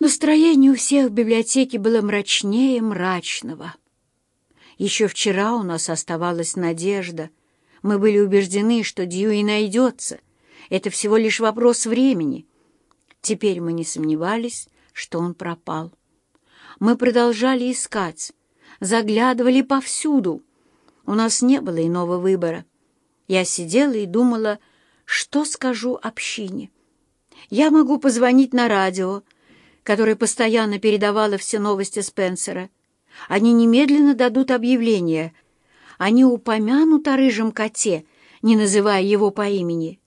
Настроение у всех в библиотеке было мрачнее мрачного. Еще вчера у нас оставалась надежда. Мы были убеждены, что Дьюи найдется. Это всего лишь вопрос времени. Теперь мы не сомневались, что он пропал. Мы продолжали искать, заглядывали повсюду. У нас не было иного выбора. Я сидела и думала, что скажу общине. Я могу позвонить на радио, которое постоянно передавало все новости Спенсера. Они немедленно дадут объявление. Они упомянут о рыжем коте, не называя его по имени.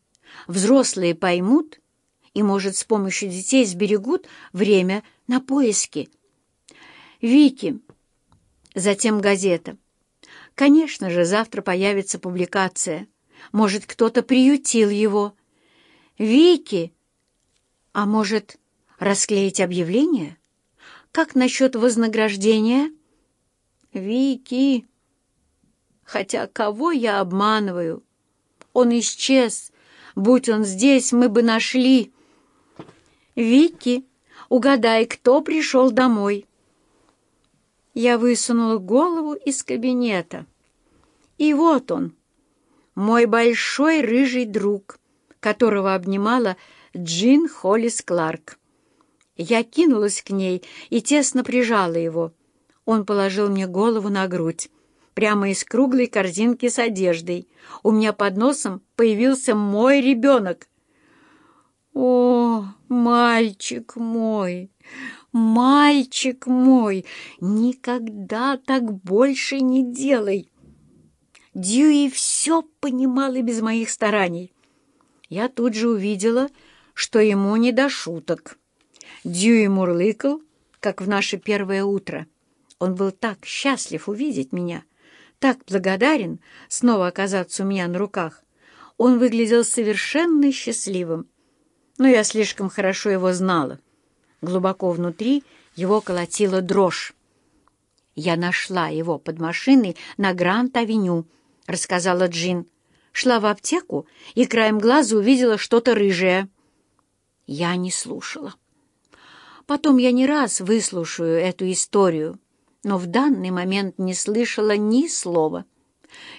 Взрослые поймут и, может, с помощью детей сберегут время на поиски. Вики. Затем газета. Конечно же, завтра появится публикация. Может, кто-то приютил его. Вики. А может, расклеить объявление? Как насчет вознаграждения? Вики. Хотя кого я обманываю? Он исчез. Будь он здесь, мы бы нашли. Вики, угадай, кто пришел домой? Я высунула голову из кабинета. И вот он, мой большой рыжий друг, которого обнимала Джин Холлис Кларк. Я кинулась к ней и тесно прижала его. Он положил мне голову на грудь, прямо из круглой корзинки с одеждой. У меня под носом появился мой ребенок. «О, мальчик мой, мальчик мой, никогда так больше не делай!» Дьюи все понимал и без моих стараний. Я тут же увидела, что ему не до шуток. Дьюи мурлыкал, как в наше первое утро. Он был так счастлив увидеть меня, так благодарен снова оказаться у меня на руках. Он выглядел совершенно счастливым. Но я слишком хорошо его знала. Глубоко внутри его колотила дрожь. «Я нашла его под машиной на Гранд-авеню», — рассказала Джин. Шла в аптеку и краем глаза увидела что-то рыжее. Я не слушала. Потом я не раз выслушаю эту историю, но в данный момент не слышала ни слова.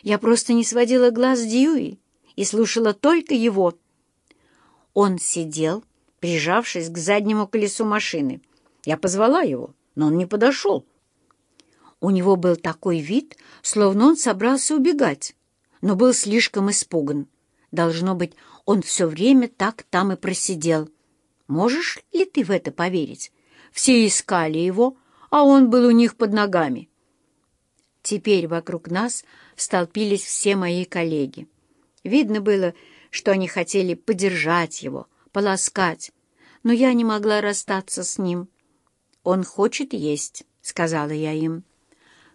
Я просто не сводила глаз Дьюи и слушала только его. Он сидел, прижавшись к заднему колесу машины. Я позвала его, но он не подошел. У него был такой вид, словно он собрался убегать, но был слишком испуган. Должно быть, он все время так там и просидел. Можешь ли ты в это поверить? Все искали его, а он был у них под ногами. Теперь вокруг нас столпились все мои коллеги. Видно было, что они хотели подержать его, полоскать, но я не могла расстаться с ним. «Он хочет есть», — сказала я им.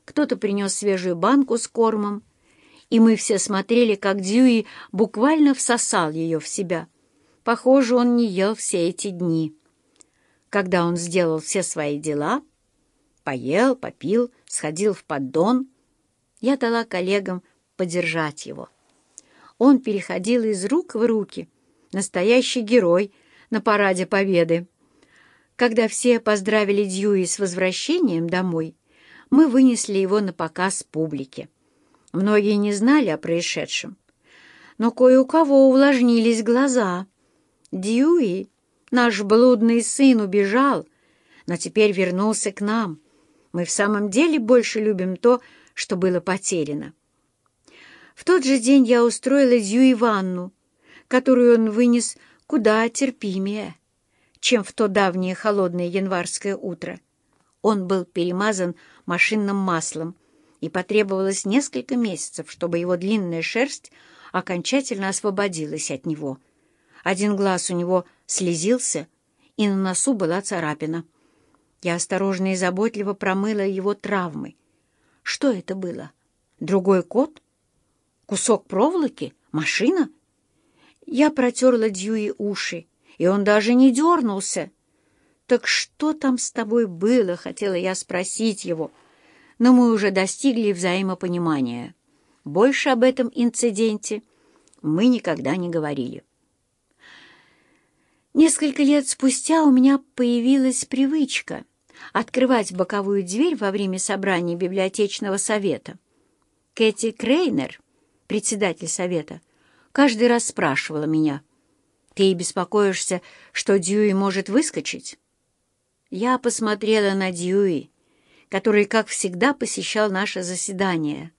Кто-то принес свежую банку с кормом, и мы все смотрели, как Дьюи буквально всосал ее в себя — Похоже, он не ел все эти дни. Когда он сделал все свои дела, поел, попил, сходил в поддон, я дала коллегам подержать его. Он переходил из рук в руки, настоящий герой на параде Победы. Когда все поздравили Дьюи с возвращением домой, мы вынесли его на показ публике. Многие не знали о происшедшем, но кое у кого увлажнились глаза — Дьюи, наш блудный сын, убежал, но теперь вернулся к нам. Мы в самом деле больше любим то, что было потеряно. В тот же день я устроила Дьюи ванну, которую он вынес куда терпимее, чем в то давнее холодное январское утро. Он был перемазан машинным маслом, и потребовалось несколько месяцев, чтобы его длинная шерсть окончательно освободилась от него — один глаз у него слезился, и на носу была царапина. Я осторожно и заботливо промыла его травмы. Что это было? Другой кот? Кусок проволоки? Машина? Я протерла Дьюи уши, и он даже не дернулся. «Так что там с тобой было?» — хотела я спросить его. Но мы уже достигли взаимопонимания. Больше об этом инциденте мы никогда не говорили. Несколько лет спустя у меня появилась привычка открывать боковую дверь во время собрания библиотечного совета. Кэти Крейнер, председатель совета, каждый раз спрашивала меня, «Ты беспокоишься, что Дьюи может выскочить?» Я посмотрела на Дьюи, который, как всегда, посещал наше заседание,